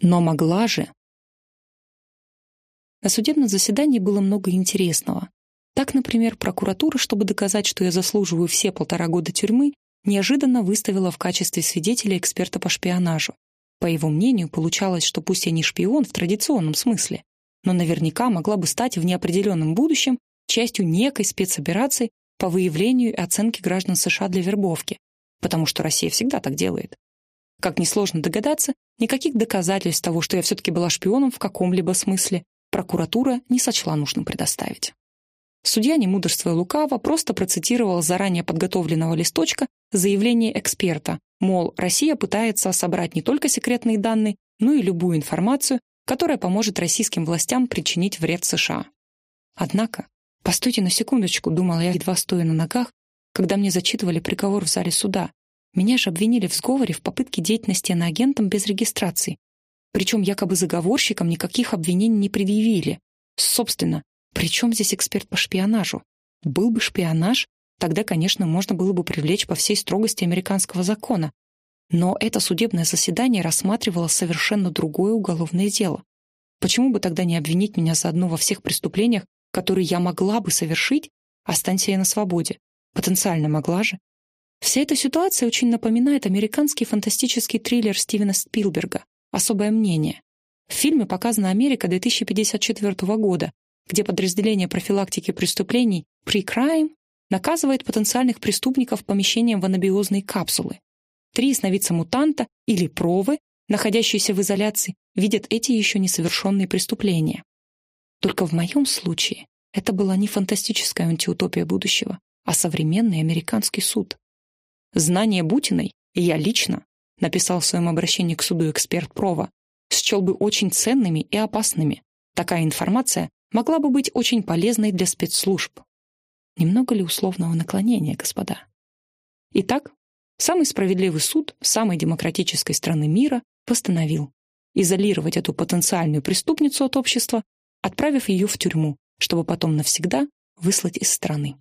Но могла же. На судебном заседании было много интересного. Так, например, прокуратура, чтобы доказать, что я заслуживаю все полтора года тюрьмы, неожиданно выставила в качестве свидетеля эксперта по шпионажу. По его мнению, получалось, что пусть я не шпион в традиционном смысле, но наверняка могла бы стать в неопределенном будущем частью некой спецоперации по выявлению и оценке граждан США для вербовки, потому что Россия всегда так делает. Как несложно догадаться, никаких доказательств того, что я все-таки была шпионом в каком-либо смысле, прокуратура не сочла нужным предоставить. Судья, не мудрствуя лукаво, просто процитировал заранее подготовленного листочка заявление эксперта, мол, Россия пытается собрать не только секретные данные, но и любую информацию, которая поможет российским властям причинить вред США. Однако, постойте на секундочку, думала я, едва стоя на ногах, когда мне зачитывали приговор в зале суда. Меня же обвинили в сговоре в попытке деятельности иноагентом без регистрации. Причем якобы заговорщикам никаких обвинений не предъявили. Собственно, при чем здесь эксперт по шпионажу? Был бы шпионаж, тогда, конечно, можно было бы привлечь по всей строгости американского закона. Но это судебное заседание рассматривало совершенно другое уголовное дело. Почему бы тогда не обвинить меня заодно во всех преступлениях, которые я могла бы совершить, останься я на свободе? Потенциально могла же. Вся эта ситуация очень напоминает американский фантастический триллер Стивена Спилберга «Особое мнение». В фильме показана Америка 2054 года, где подразделение профилактики преступлений Pre-Crime наказывает потенциальных преступников помещением в анабиозные капсулы. Три сновидца-мутанта или провы, находящиеся в изоляции, видят эти еще несовершенные преступления. Только в моем случае это была не фантастическая антиутопия будущего, а современный американский суд. Знание Бутиной я лично, написал в своем обращении к суду эксперт Прова, счел бы очень ценными и опасными. Такая информация могла бы быть очень полезной для спецслужб. Немного ли условного наклонения, господа? Итак, самый справедливый суд самой демократической страны мира постановил изолировать эту потенциальную преступницу от общества, отправив ее в тюрьму, чтобы потом навсегда выслать из страны.